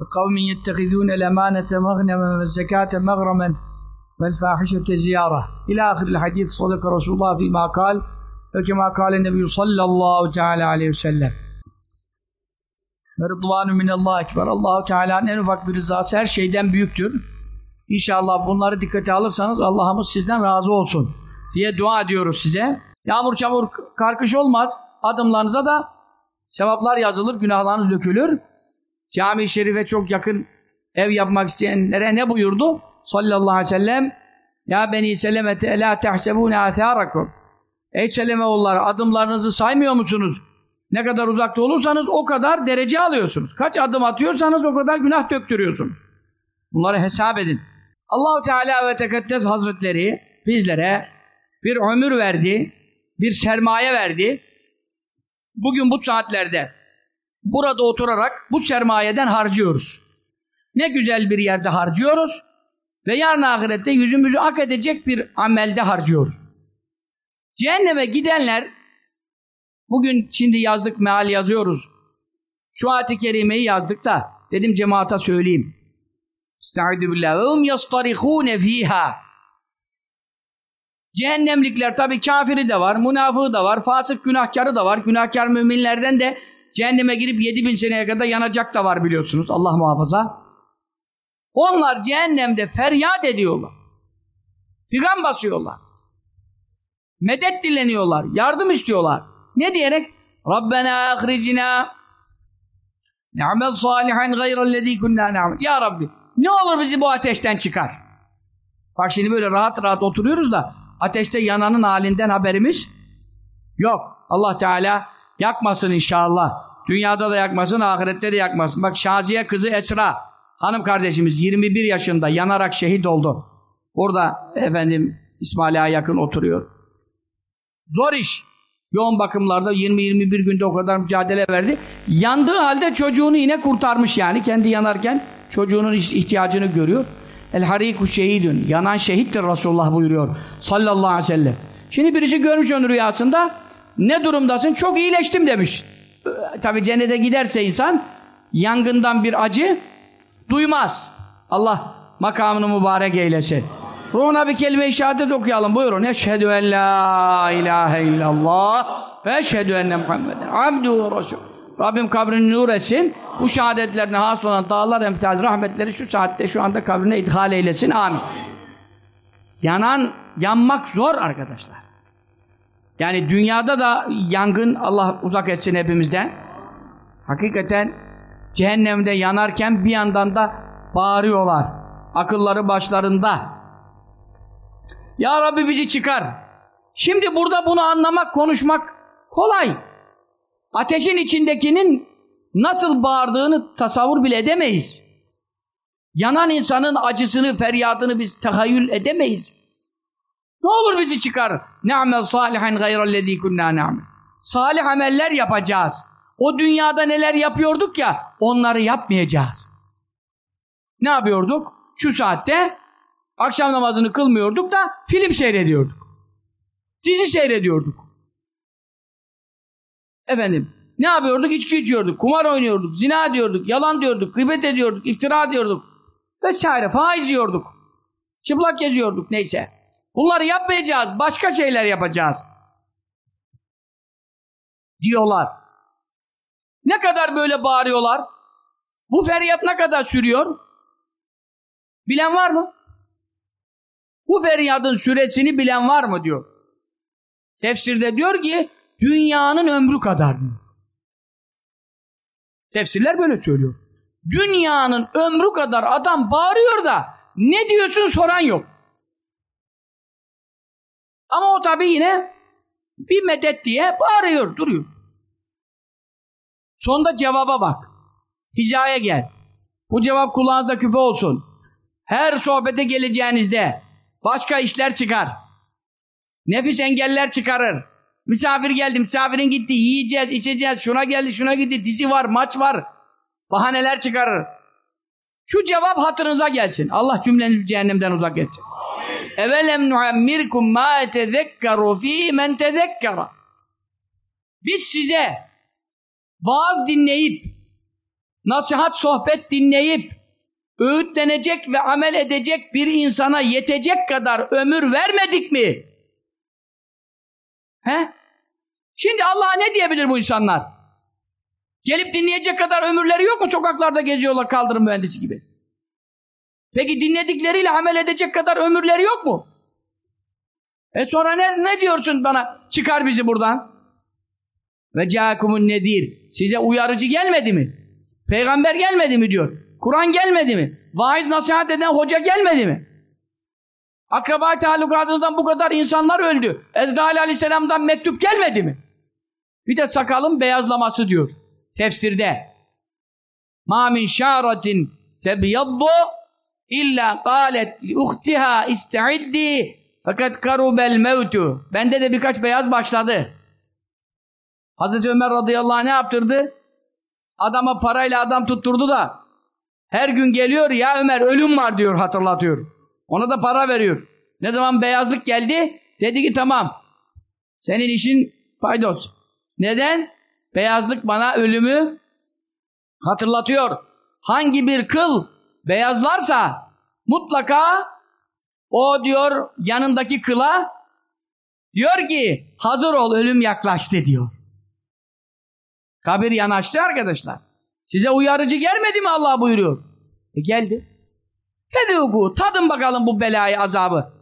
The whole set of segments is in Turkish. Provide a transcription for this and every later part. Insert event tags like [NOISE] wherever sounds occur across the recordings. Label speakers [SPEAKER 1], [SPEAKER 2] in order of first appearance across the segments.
[SPEAKER 1] وقوم يتخذون الأمانة مغنما والزكاة مغرما والفاحشة زيارة إلى آخر الحديث صدق رسول الله فيما قال وكما قال النبي صلى الله تعالى عليه وسلم ve rıdvanu minallah ekber. Allahu Teala'nın en ufak bir rızası her şeyden büyüktür. İnşallah bunları dikkate alırsanız Allah'ımız sizden razı olsun diye dua ediyoruz size. Yağmur çamur karkış olmaz. Adımlarınıza da sevaplar yazılır, günahlarınız dökülür. Cami-i Şerif'e çok yakın ev yapmak isteyenlere ne buyurdu? Sallallahu aleyhi ve sellem Ya beni selemete elâ tehsebûne âthârakum Ey seleme oğulları adımlarınızı saymıyor musunuz? Ne kadar uzakta olursanız o kadar derece alıyorsunuz. Kaç adım atıyorsanız o kadar günah döktürüyorsun. Bunları hesap edin. Allahu Teala ve Tekaddes Hazretleri bizlere bir ömür verdi, bir sermaye verdi. Bugün bu saatlerde burada oturarak bu sermayeden harcıyoruz. Ne güzel bir yerde harcıyoruz ve yarın ahirette yüzümüzü ak edecek bir amelde harcıyoruz. Cehenneme gidenler bugün şimdi yazdık meal yazıyoruz. Şu ayet-i kerimeyi yazdık da dedim cemaata söyleyeyim. Estaizu billah. Ve hum yastarihune fiha. Cehennemlikler tabi kafiri de var, münafığı da var, fasık günahkarı da var. Günahkar müminlerden de cehenneme girip 7000 seneye kadar yanacak da var biliyorsunuz. Allah muhafaza. Onlar cehennemde feryat ediyorlar. Figan basıyorlar. Medet dileniyorlar. Yardım istiyorlar. Ne diyerek? Rabbena ahricina ne'amel salihan gayrellezî kunnâ ne'amel. Ya Rabbi ne olur bizi bu ateşten çıkar. Bak şimdi böyle rahat rahat oturuyoruz da ateşte yananın halinden haberimiz yok. Allah Teala yakmasın inşallah. Dünyada da yakmasın, ahirette de yakmasın. Bak Şaziye kızı Esra, hanım kardeşimiz 21 yaşında yanarak şehit oldu. Burada efendim İsmail'e yakın oturuyor. Zor iş. Yoğun bakımlarda 20-21 günde o kadar mücadele verdi. Yandığı halde çocuğunu yine kurtarmış yani. Kendi yanarken çocuğunun ihtiyacını görüyor. El hariku şehidün. Yanan şehittir Resulullah buyuruyor. Sallallahu aleyhi ve sellem. Şimdi birisi görmüş onu rüyasında. Ne durumdasın? Çok iyileştim demiş. Tabi cennete giderse insan yangından bir acı duymaz. Allah makamını mübarek eylesin. Ruhuna bir kelime-i şehadet okuyalım. Buyurun. Eşhedü en la ilahe illallah ve eşhedü enne Muhammeden abdu ve resul. Rabbim kabrini nur etsin. Bu şehadetlerine hasıl olan dağlar emsal rahmetleri şu saatte şu anda kabrine idhal eylesin. Amin. Yanan, yanmak zor arkadaşlar. Yani dünyada da yangın Allah uzak etsin hepimizden. Hakikaten cehennemde yanarken bir yandan da bağırıyorlar. Akılları başlarında. Ya Rabbi bizi çıkar. Şimdi burada bunu anlamak, konuşmak kolay. Ateşin içindekinin nasıl bağırdığını tasavvur bile edemeyiz. Yanan insanın acısını, feryadını biz tahayyül edemeyiz. Ne olur bizi çıkar. Ne'amel salihan gayrellezî kunnâ ne'amel. Salih ameller yapacağız. O dünyada neler yapıyorduk ya, onları yapmayacağız. Ne yapıyorduk? Şu saatte akşam namazını kılmıyorduk da film seyrediyorduk. Dizi seyrediyorduk. Efendim, ne yapıyorduk? İçki içiyorduk, kumar oynuyorduk, zina diyorduk, yalan diyorduk, gıybet ediyorduk, iftira diyorduk vesaire, faiz yiyorduk. Çıplak geziyorduk, neyse. Bunları yapmayacağız, başka şeyler yapacağız. Diyorlar. Ne kadar böyle bağırıyorlar? Bu feryat ne kadar sürüyor? Bilen var mı? Bu feryadın süresini bilen var mı diyor. Tefsirde diyor ki dünyanın ömrü kadar diyor. Tefsirler böyle söylüyor. Dünyanın ömrü kadar adam bağırıyor da ne diyorsun soran yok. Ama o tabi yine bir medet diye bağırıyor, duruyor. Sonunda cevaba bak. Hicaya gel. Bu cevap kulağınızda küpe olsun. Her sohbete geleceğinizde başka işler çıkar. Nefis engeller çıkarır. Misafir geldi, misafirin gitti, yiyeceğiz, içeceğiz, şuna geldi, şuna gitti, dizi var, maç var. Bahaneler çıkarır. Şu cevap hatırınıza gelsin. Allah cümlenizi cehennemden uzak etsin. Evelem nuammirkum ma tezekkeru fi men tezekkera. Biz size vaaz dinleyip nasihat, sohbet dinleyip öğütlenecek ve amel edecek bir insana yetecek kadar ömür vermedik mi? He? Şimdi Allah'a ne diyebilir bu insanlar? Gelip dinleyecek kadar ömürleri yok mu? Sokaklarda geziyorlar kaldırım mühendisi gibi. Peki dinledikleriyle amel edecek kadar ömürleri yok mu? E sonra ne, ne diyorsun bana? Çıkar bizi buradan. Ve ca'kumun nedir? Size uyarıcı gelmedi mi? Peygamber gelmedi mi diyor. Kur'an gelmedi mi? Vaiz nasihat eden hoca gelmedi mi? Akraba talukatından bu kadar insanlar öldü. Ezrail aleyhisselamdan mektup gelmedi mi? Bir de sakalın beyazlaması diyor. Tefsirde. Ma min şa'ratin tebyaddu illa li uhtiha ista'iddi fakat karubel mevtu. Bende de birkaç beyaz başladı. Hazreti Ömer radıyallahu anh ne yaptırdı? Adama parayla adam tutturdu da her gün geliyor ya Ömer ölüm var diyor hatırlatıyor. Ona da para veriyor. Ne zaman beyazlık geldi dedi ki tamam senin işin paydos. Neden? Beyazlık bana ölümü hatırlatıyor. Hangi bir kıl beyazlarsa mutlaka o diyor yanındaki kıla diyor ki hazır ol ölüm yaklaştı diyor. Kabir yanaştı arkadaşlar. Size uyarıcı gelmedi mi Allah buyuruyor. E geldi. Fedûgû tadın bakalım bu belayı azabı.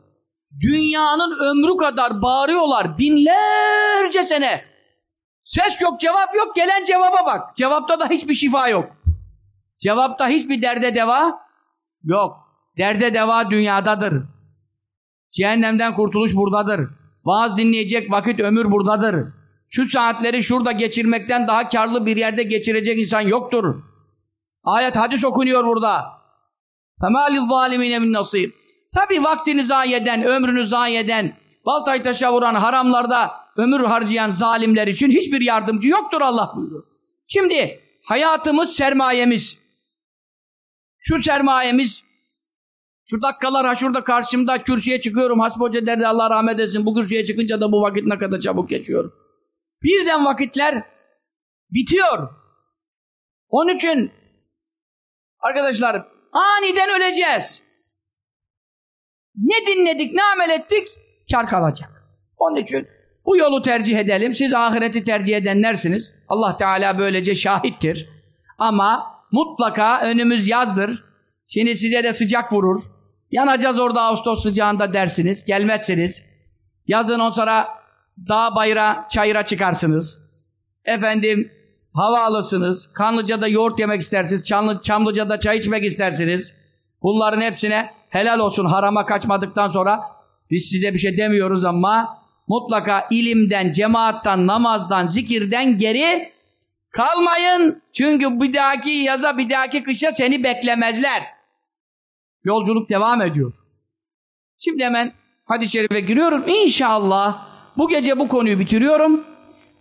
[SPEAKER 1] Dünyanın ömrü kadar bağırıyorlar binlerce sene. Ses yok cevap yok gelen cevaba bak. Cevapta da hiçbir şifa yok. Cevapta hiçbir derde deva yok. Derde deva dünyadadır. Cehennemden kurtuluş buradadır. Vaaz dinleyecek vakit ömür buradadır. Şu saatleri şurada geçirmekten daha karlı bir yerde geçirecek insan yoktur. Ayet hadis okunuyor burada. فَمَا لِلظَّالِمِينَ مِنْ نَصِيرٍ Tabi vaktini zayi eden, ömrünü zayi eden, baltayı taşa vuran, haramlarda ömür harcayan zalimler için hiçbir yardımcı yoktur Allah buyuruyor. Şimdi hayatımız sermayemiz. Şu sermayemiz şu dakikalar ha şurada karşımda kürsüye çıkıyorum. Hasbi Hoca derdi Allah rahmet etsin. Bu kürsüye çıkınca da bu vakit ne kadar çabuk geçiyor. Birden vakitler bitiyor. Onun için arkadaşlar aniden öleceğiz. Ne dinledik, ne amel ettik? Kar kalacak. Onun için bu yolu tercih edelim. Siz ahireti tercih edenlersiniz. Allah Teala böylece şahittir. Ama mutlaka önümüz yazdır. Şimdi size de sıcak vurur. Yanacağız orada Ağustos sıcağında dersiniz. Gelmezsiniz. Yazın on sonra dağ bayıra, çayıra çıkarsınız. Efendim hava alırsınız. Kanlıca'da yoğurt yemek istersiniz. Çamlı, Çamlıca'da çay içmek istersiniz. Bunların hepsine helal olsun harama kaçmadıktan sonra biz size bir şey demiyoruz ama mutlaka ilimden, cemaattan, namazdan, zikirden geri kalmayın. Çünkü bir dahaki yaza, bir dahaki kışa seni beklemezler. Yolculuk devam ediyor. Şimdi hemen hadis-i şerife giriyorum. İnşallah bu gece bu konuyu bitiriyorum.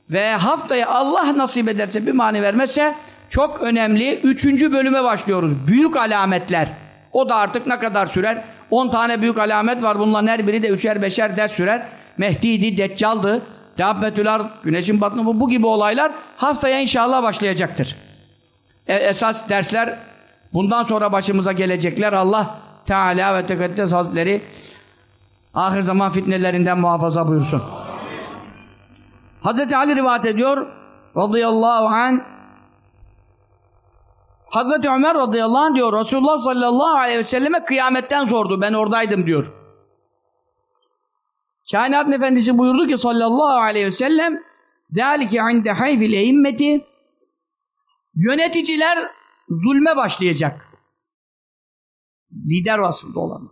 [SPEAKER 1] Ve haftaya Allah nasip ederse bir mani vermezse çok önemli üçüncü bölüme başlıyoruz. Büyük alametler. O da artık ne kadar sürer? 10 tane büyük alamet var. Bunların her biri de üçer beşer ders sürer. Mehdi'ydi, Deccal'dı. Dabbetüler, güneşin batını bu, bu gibi olaylar haftaya inşallah başlayacaktır. E, esas dersler bundan sonra başımıza gelecekler. Allah Teala ve Tekaddes Hazretleri ahir zaman fitnelerinden muhafaza buyursun. Hazreti Ali rivayet ediyor radıyallahu anh Hazreti Ömer radıyallahu anh diyor Resulullah sallallahu aleyhi ve selleme kıyametten sordu. Ben oradaydım diyor. Kainatın Efendisi buyurdu ki sallallahu aleyhi ve sellem ذَٰلِكِ عِنْدَ حَيْفِ الْاِمَّةِ Yöneticiler zulme başlayacak. Lider vasfında olan.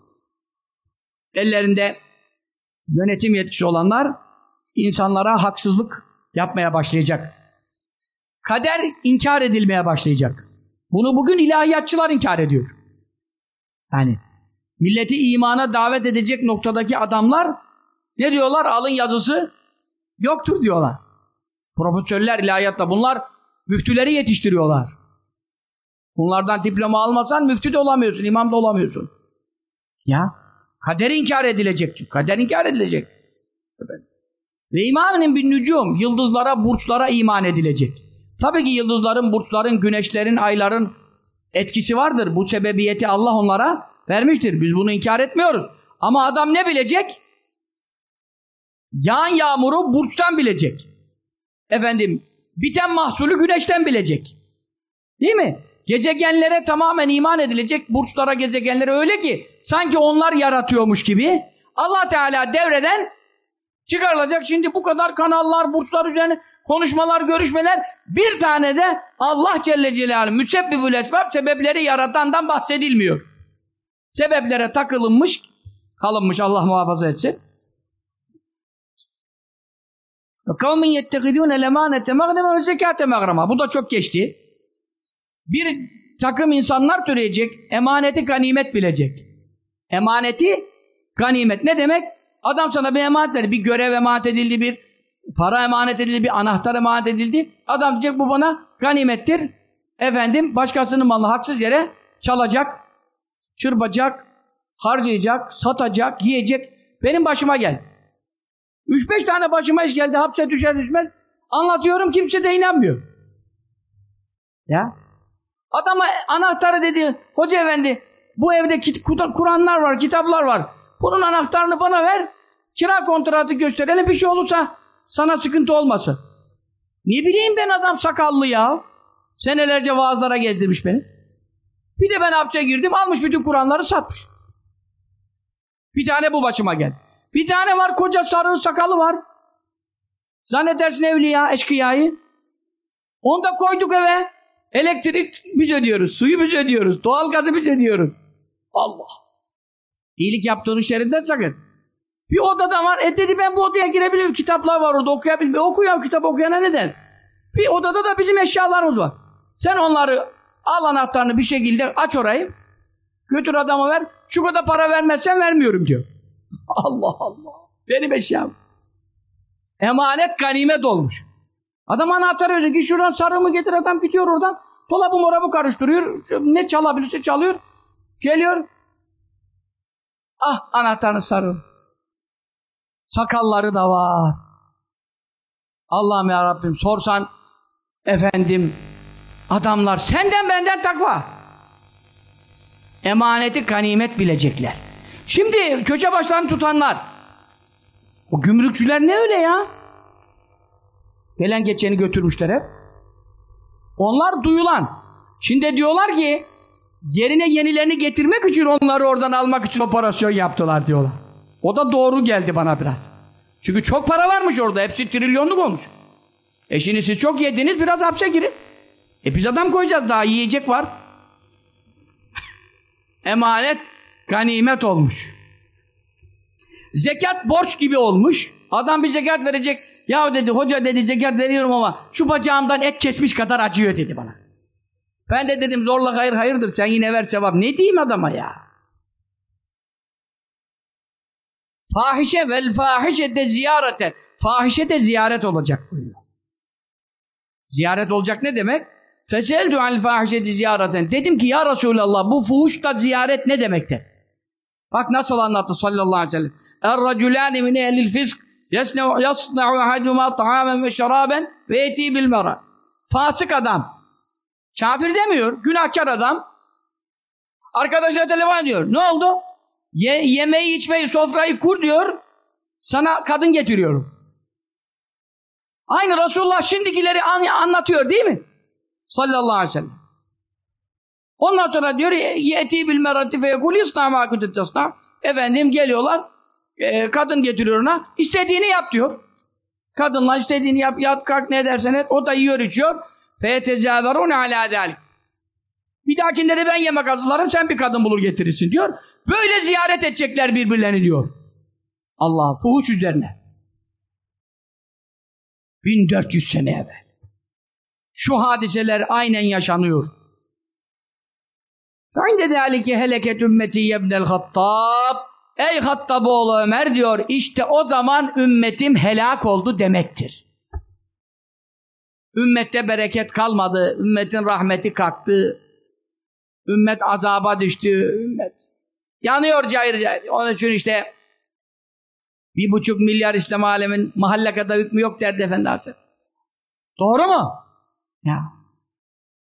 [SPEAKER 1] Ellerinde yönetim yetkisi olanlar insanlara haksızlık yapmaya başlayacak. Kader inkar edilmeye başlayacak. Bunu bugün ilahiyatçılar inkar ediyor. Yani milleti imana davet edecek noktadaki adamlar ne diyorlar? Alın yazısı yoktur diyorlar. Profesörler ilahiyatta bunlar müftüleri yetiştiriyorlar. Bunlardan diploma almasan müftü de olamıyorsun, imam da olamıyorsun. Ya kader inkar edilecek. Kader inkar edilecek. Evet. Ve imanın bin nücum, yıldızlara, burçlara iman edilecek. Tabii ki yıldızların, burçların, güneşlerin, ayların etkisi vardır. Bu sebebiyeti Allah onlara vermiştir. Biz bunu inkar etmiyoruz. Ama adam ne bilecek? Yağan yağmuru burçtan bilecek. Efendim, biten mahsulü güneşten bilecek. Değil mi? Gezegenlere tamamen iman edilecek. Burçlara, gezegenlere öyle ki sanki onlar yaratıyormuş gibi Allah Teala devreden çıkarılacak. Şimdi bu kadar kanallar, burçlar üzerine konuşmalar, görüşmeler bir tane de Allah Celle Celaluhu müsebbibül esbab sebepleri yaratandan bahsedilmiyor. Sebeplere takılınmış, kalınmış Allah muhafaza etsin. Kavmin yettehidûne lemânete mağneme ve zekâte. Bu da çok geçti. Bir takım insanlar türeyecek, emaneti ganimet bilecek. Emaneti ganimet. Ne demek? Adam sana bir emanet verdi. Bir görev emanet edildi, bir para emanet edildi, bir anahtar emanet edildi. Adam diyecek bu bana ganimettir. Efendim başkasının malını haksız yere çalacak, çırpacak, harcayacak, satacak, yiyecek. Benim başıma geldi. Üç beş tane başıma iş geldi, hapse düşer düşmez. Anlatıyorum, kimse de inanmıyor. Ya. Adama anahtarı dedi, hoca efendi, bu evde Kur'anlar var, kitaplar var. Bunun anahtarını bana ver, kira kontratı gösterelim, bir şey olursa sana sıkıntı olmasın. Ne bileyim ben adam sakallı ya. Senelerce vaazlara gezdirmiş beni. Bir de ben hapse girdim, almış bütün Kur'anları satmış. Bir tane bu başıma geldi. Bir tane var koca sarı sakalı var. Zannedersin evliya, eşkıyayı. Onu da koyduk eve. Elektrik biz ödüyoruz, suyu biz ödüyoruz, doğalgazı biz ödüyoruz. Allah! İyilik yaptığının şerinden sakın. Bir odada var, e dedi ben bu odaya girebilirim, kitaplar var orada okuyabilirim. E oku ya, kitap okuyana ne der? Bir odada da bizim eşyalarımız var. Sen onları al anahtarını bir şekilde aç orayı, götür adama ver, şu kadar para vermezsen vermiyorum diyor. [LAUGHS] Allah Allah! Benim eşyam. Emanet ganimet olmuş. Adam anahtarı verecek. Git şuradan sarığımı getir adam gidiyor oradan. Dolabı morabı karıştırıyor. Ne çalabilirse çalıyor. Geliyor. Ah anahtarını sarıl. Sakalları da var. Allah'ım ya Rabbim sorsan efendim adamlar senden benden takva. Emaneti ganimet bilecekler. Şimdi köşe başlarını tutanlar o gümrükçüler ne öyle ya? Gelen geçeni götürmüşler hep. Onlar duyulan. Şimdi diyorlar ki yerine yenilerini getirmek için onları oradan almak için operasyon yaptılar diyorlar. O da doğru geldi bana biraz. Çünkü çok para varmış orada. Hepsi trilyonluk olmuş. E şimdi siz çok yediniz biraz hapse girin. E biz adam koyacağız daha yiyecek var. [LAUGHS] Emanet ganimet olmuş. Zekat borç gibi olmuş. Adam bir zekat verecek. Ya dedi hoca dedi zekat veriyorum ama şu bacağımdan et kesmiş kadar acıyor dedi bana. Ben de dedim zorla hayır hayırdır sen yine ver sevap. Ne diyeyim adama ya? Fahişe vel fahişe de ziyarete. Fahişe de ziyaret olacak buyuruyor. Ziyaret olacak ne demek? Feseltu al fahişeti ziyareten. Dedim ki ya Resulallah bu fuhuş da ziyaret ne demektir? Bak nasıl anlattı sallallahu aleyhi ve sellem. Er-raculani min ehlil fisk yasna'u ahaduma ta'amen ve şeraben ve eti bil mera. Fasık adam. Kafir demiyor. Günahkar adam. Arkadaşlar telefon ediyor. Ne oldu? Ye yemeği, içmeyi, sofrayı kur diyor. Sana kadın getiriyorum. Aynı Resulullah şimdikileri an anlatıyor değil mi? Sallallahu aleyhi ve sellem. Ondan sonra diyor yeti bil merati fe yekul isnama Efendim geliyorlar e, kadın getiriyor ona istediğini yap diyor. Kadınla istediğini yap yat kalk ne dersen et o da yiyor içiyor. Fe tezaverun ala zalik. Bir dahakinde de ben yemek hazırlarım sen bir kadın bulur getirirsin diyor. Böyle ziyaret edecekler birbirlerini diyor. Allah fuhuş üzerine. 1400 sene evvel. Şu hadiseler aynen yaşanıyor. Feinde zâlike heleket ümmeti yebnel hattab. Ey Hattaboğlu Ömer diyor, işte o zaman ümmetim helak oldu demektir. Ümmette bereket kalmadı, ümmetin rahmeti kalktı, ümmet azaba düştü, ümmet yanıyor cayır cayır. Onun için işte bir buçuk milyar İslam alemin mahalle kadar hükmü yok derdi Efendi Doğru mu? Ya.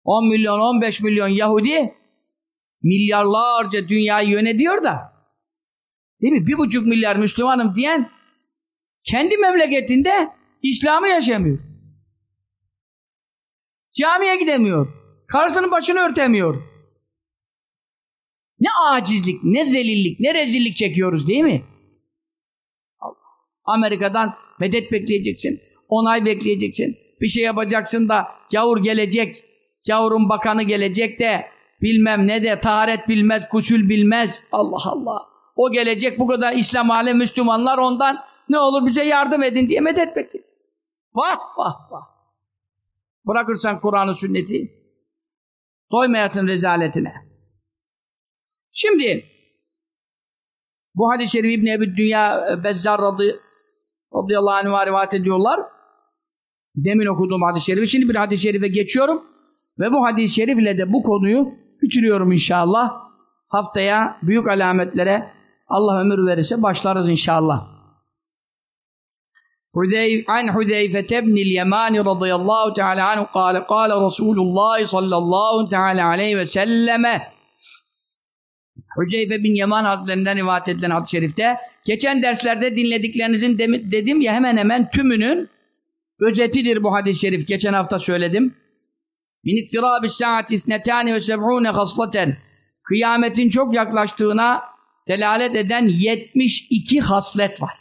[SPEAKER 1] 10 milyon, 15 milyon Yahudi milyarlarca dünyayı yönetiyor da değil mi? Bir buçuk milyar Müslümanım diyen kendi memleketinde İslam'ı yaşamıyor. Camiye gidemiyor. Karısının başını örtemiyor. Ne acizlik, ne zelillik, ne rezillik çekiyoruz değil mi? Amerika'dan medet bekleyeceksin. Onay bekleyeceksin. Bir şey yapacaksın da gavur gelecek. Gavurun bakanı gelecek de bilmem ne de taharet bilmez, kusül bilmez. Allah Allah. O gelecek bu kadar İslam alem Müslümanlar ondan ne olur bize yardım edin diye medet bekleyecek. Vah vah vah. Bırakırsan Kur'an'ı sünneti doymayasın rezaletine. Şimdi bu hadis-i şerif İbn Ebi Dünya e, Bezzar radı, radıyallahu anh'a rivayet ediyorlar. Demin okuduğum hadis-i şerifi. Şimdi bir hadis-i şerife geçiyorum. Ve bu hadis-i şerif ile de bu konuyu bitiriyorum inşallah. Haftaya büyük alametlere Allah ömür verirse başlarız inşallah. Hudeyf, an Hudeyfe ibnil Yemani radıyallahu teala anhu kâle kâle Resulullah sallallahu teala aleyhi ve selleme Hüceyfe bin Yaman Hazretlerinden rivayet edilen hadis-i şerifte geçen derslerde dinlediklerinizin dedim ya hemen hemen tümünün özetidir bu hadis-i şerif. Geçen hafta söyledim. Min iktirabi saati isnetani ve seb'une haslaten kıyametin çok yaklaştığına delalet eden 72 haslet var.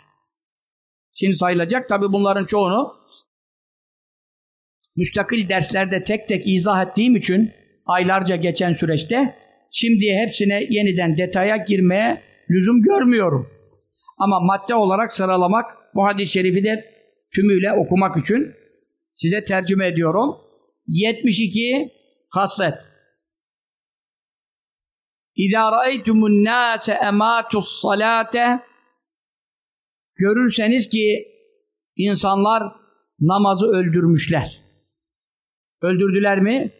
[SPEAKER 1] Şimdi sayılacak. Tabi bunların çoğunu müstakil derslerde tek tek izah ettiğim için aylarca geçen süreçte Şimdi hepsine yeniden detaya girmeye lüzum görmüyorum. Ama madde olarak sıralamak bu hadis-i şerifi de tümüyle okumak için size tercüme ediyorum. 72 haslet. İzâ ra'eytumun nâse emâtus salâte Görürseniz ki insanlar namazı öldürmüşler. Öldürdüler mi?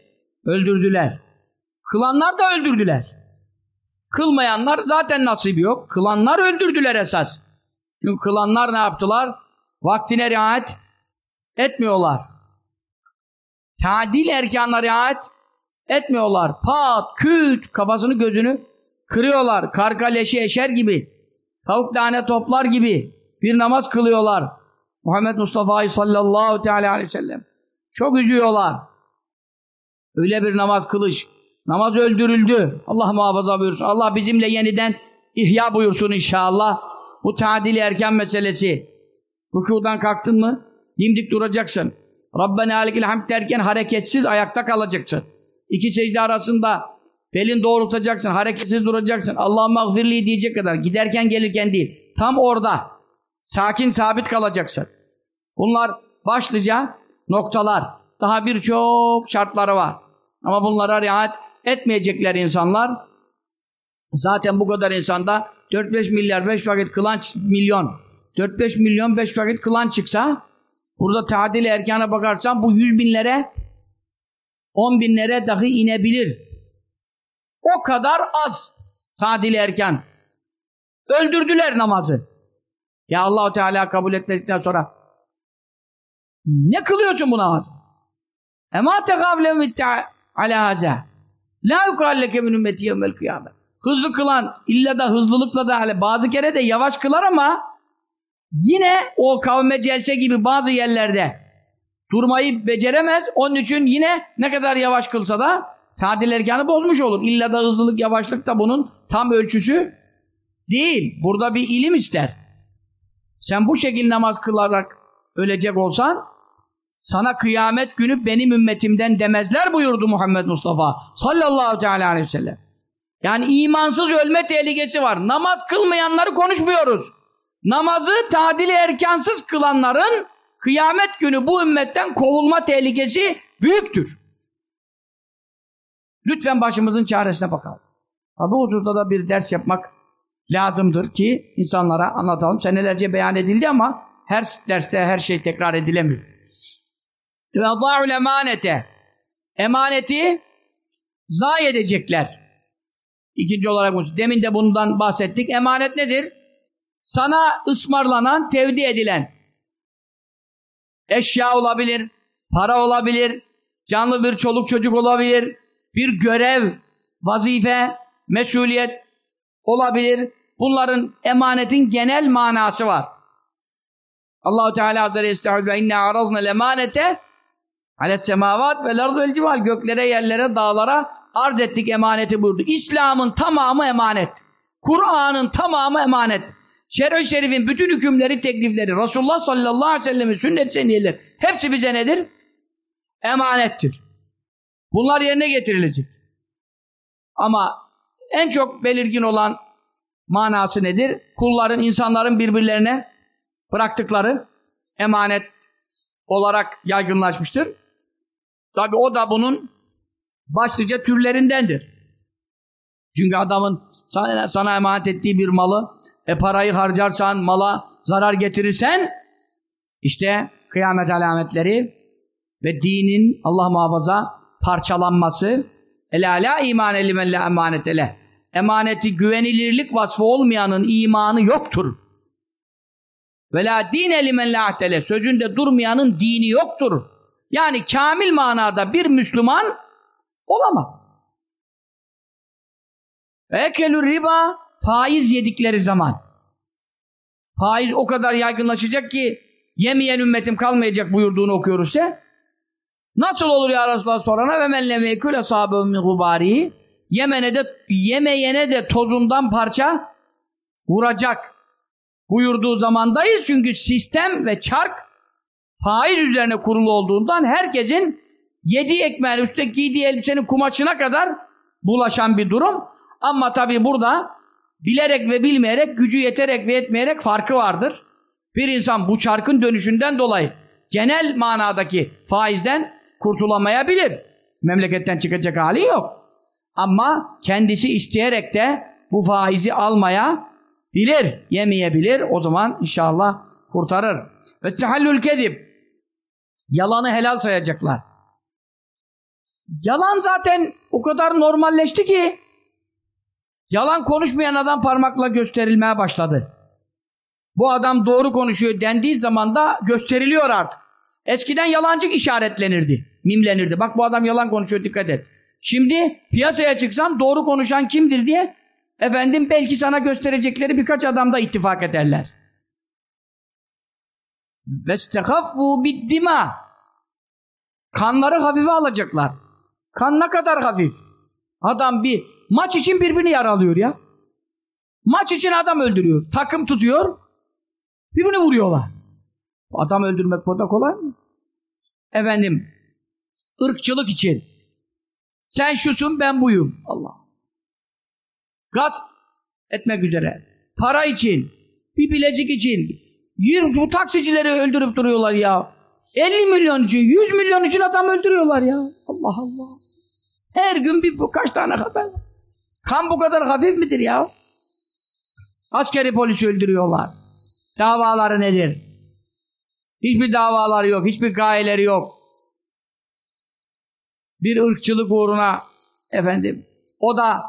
[SPEAKER 1] Öldürdüler. Kılanlar da öldürdüler. Kılmayanlar zaten nasibi yok. Kılanlar öldürdüler esas. Çünkü kılanlar ne yaptılar? Vaktine riayet etmiyorlar. Tadil erkanına riayet etmiyorlar. Pat, küt, kafasını gözünü kırıyorlar. Karga leşi eşer gibi. Tavuk tane toplar gibi bir namaz kılıyorlar. Muhammed Mustafa sallallahu teala aleyhi ve sellem. Çok üzüyorlar. Öyle bir namaz kılış. Namaz öldürüldü. Allah muhafaza buyursun. Allah bizimle yeniden ihya buyursun inşallah. Bu tadili erken meselesi. Rükudan kalktın mı? Dimdik duracaksın. Rabbena alikil hamd derken hareketsiz ayakta kalacaksın. İki secde arasında belin doğrultacaksın. Hareketsiz duracaksın. Allah'ım mağfirli diyecek kadar. Giderken gelirken değil. Tam orada. Sakin sabit kalacaksın. Bunlar başlıca noktalar. Daha birçok şartları var. Ama bunlara riayet etmeyecekler insanlar zaten bu kadar insanda 4-5 milyar 5 vakit kılan milyon 4-5 milyon 5 vakit kılan çıksa burada tadil erkana bakarsan bu 100 binlere 10 binlere dahi inebilir. O kadar az tadil erken. Öldürdüler namazı. Ya Allahu Teala kabul etmedikten sonra ne kılıyorsun bu namazı? Ema tekavle ala haza. La yukalleke min ümmeti yevmel kıyamet. Hızlı kılan illa da hızlılıkla da hani bazı kere de yavaş kılar ama yine o kavme celse gibi bazı yerlerde durmayı beceremez. Onun için yine ne kadar yavaş kılsa da tadil erkanı bozmuş olur. İlla da hızlılık yavaşlık da bunun tam ölçüsü değil. Burada bir ilim ister. Sen bu şekilde namaz kılarak ölecek olsan sana kıyamet günü benim ümmetimden demezler buyurdu Muhammed Mustafa sallallahu teala aleyhi ve sellem. Yani imansız ölme tehlikesi var. Namaz kılmayanları konuşmuyoruz. Namazı tadili erkansız kılanların kıyamet günü bu ümmetten kovulma tehlikesi büyüktür. Lütfen başımızın çaresine bakalım. Bu hususta da bir ders yapmak lazımdır ki insanlara anlatalım. Senelerce beyan edildi ama her derste her şey tekrar edilemiyor. Ve da'ul emanete. Emaneti zayi edecekler. İkinci olarak demin de bundan bahsettik. Emanet nedir? Sana ısmarlanan, tevdi edilen eşya olabilir, para olabilir, canlı bir çoluk çocuk olabilir, bir görev, vazife, mesuliyet olabilir. Bunların emanetin genel manası var. Allahu Teala Hazretleri Estağfirullah inna arazna emanete alet semavat ve vel cival göklere, yerlere, dağlara arz ettik emaneti buyurdu. İslam'ın tamamı emanet. Kur'an'ın tamamı emanet. Şer'i şerifin bütün hükümleri, teklifleri, Resulullah sallallahu aleyhi ve sellem'in sünnet seniyeleri hepsi bize nedir? Emanettir. Bunlar yerine getirilecek. Ama en çok belirgin olan manası nedir? Kulların, insanların birbirlerine bıraktıkları emanet olarak yaygınlaşmıştır. Tabi o da bunun başlıca türlerindendir. Çünkü adamın sana, sana emanet ettiği bir malı e parayı harcarsan, mala zarar getirirsen işte kıyamet alametleri ve dinin Allah muhafaza parçalanması Ela la iman elimen la emanet ele. Emaneti güvenilirlik vasfı olmayanın imanı yoktur. Ve la din elimen la ahdele. Sözünde durmayanın dini yoktur. Yani kamil manada bir Müslüman olamaz. Ekelü riba faiz yedikleri zaman. Faiz o kadar yaygınlaşacak ki yemeyen ümmetim kalmayacak buyurduğunu okuyoruz ya. Nasıl olur ya Resulallah sorana ve men lem yekul ashabı min gubari yemene de yemeyene de tozundan parça vuracak buyurduğu zamandayız çünkü sistem ve çark faiz üzerine kurulu olduğundan herkesin yediği ekmeğin üstteki giydiği elbisenin kumaşına kadar bulaşan bir durum. Ama tabi burada bilerek ve bilmeyerek, gücü yeterek ve yetmeyerek farkı vardır. Bir insan bu çarkın dönüşünden dolayı genel manadaki faizden kurtulamayabilir. Memleketten çıkacak hali yok. Ama kendisi isteyerek de bu faizi almaya bilir, yemeyebilir. O zaman inşallah kurtarır. Ve tehallül kedib. Yalanı helal sayacaklar. Yalan zaten o kadar normalleşti ki yalan konuşmayan adam parmakla gösterilmeye başladı. Bu adam doğru konuşuyor dendiği zaman da gösteriliyor artık. Eskiden yalancık işaretlenirdi, mimlenirdi. Bak bu adam yalan konuşuyor dikkat et. Şimdi piyasaya çıksan doğru konuşan kimdir diye efendim belki sana gösterecekleri birkaç adamda ittifak ederler. وَاسْتَخَفُّوا بِالدِّمَا Kanları hafife alacaklar. Kan ne kadar hafif. Adam bir maç için birbirini yaralıyor ya. Maç için adam öldürüyor. Takım tutuyor. Birbirini vuruyorlar. Adam öldürmek burada kolay mı? Efendim ırkçılık için. Sen şusun ben buyum. Allah. Gasp etmek üzere. Para için. Bir bilecik için. Bu taksicileri öldürüp duruyorlar ya. 50 milyon için, 100 milyon için adam öldürüyorlar ya. Allah Allah. Her gün bir bu kaç tane haber Kan bu kadar hafif midir ya? Askeri polisi öldürüyorlar. Davaları nedir? Hiçbir davaları yok, hiçbir gayeleri yok. Bir ırkçılık uğruna efendim, o da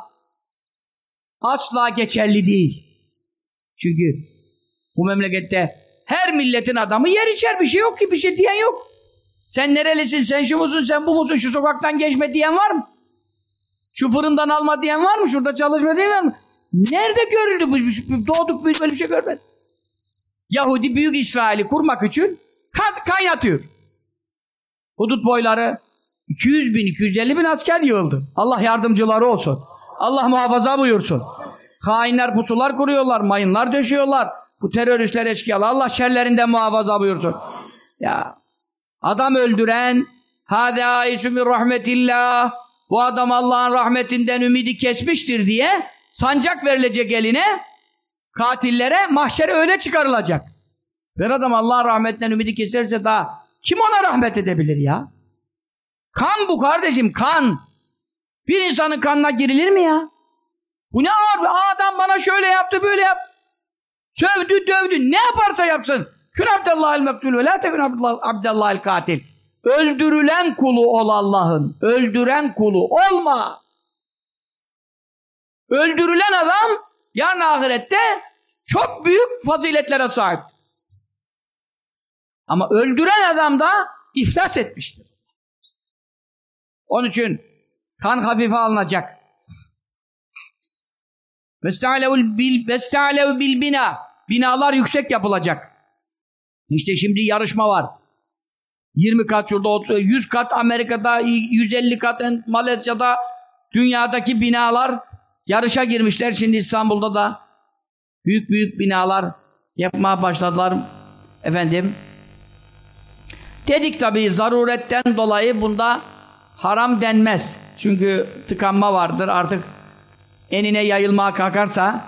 [SPEAKER 1] asla geçerli değil. Çünkü bu memlekette her milletin adamı yer içer bir şey yok ki bir şey diyen yok. Sen nerelisin, sen şu musun, sen bu musun, şu sokaktan geçme diyen var mı? Şu fırından alma diyen var mı? Şurada çalışma diyen var mı? Nerede görüldü bu? Doğduk biz böyle bir şey görmedik. Yahudi Büyük İsrail'i kurmak için kaz kaynatıyor. Hudut boyları 200 bin, 250 bin asker yığıldı. Allah yardımcıları olsun. Allah muhafaza buyursun. Hainler pusular kuruyorlar, mayınlar döşüyorlar. Bu teröristler eşkıyalar. Allah şerlerinden muhafaza buyursun. Ya adam öldüren hâdâ âişü rahmetillah bu adam Allah'ın rahmetinden ümidi kesmiştir diye sancak verilecek eline katillere mahşere öyle çıkarılacak. Bir adam Allah'ın rahmetinden ümidi keserse daha kim ona rahmet edebilir ya? Kan bu kardeşim kan. Bir insanın kanına girilir mi ya? Bu ne ağır bir adam bana şöyle yaptı böyle yaptı. Sövdü dövdü ne yaparsa yapsın. Kün Abdallah el mektul ve la tekün Abdallah el katil. Öldürülen kulu ol Allah'ın. Öldüren kulu olma. Öldürülen adam yarın ahirette çok büyük faziletlere sahip. Ama öldüren adam da iflas etmiştir. Onun için kan hafife alınacak. Vesta'lev bil, bil bina. Binalar yüksek yapılacak. İşte şimdi yarışma var. 20 kat şurada, 30, 100 kat Amerika'da, 150 kat Malezya'da dünyadaki binalar yarışa girmişler. Şimdi İstanbul'da da büyük büyük binalar yapmaya başladılar. Efendim dedik tabii zaruretten dolayı bunda haram denmez. Çünkü tıkanma vardır. Artık enine yayılmaya kalkarsa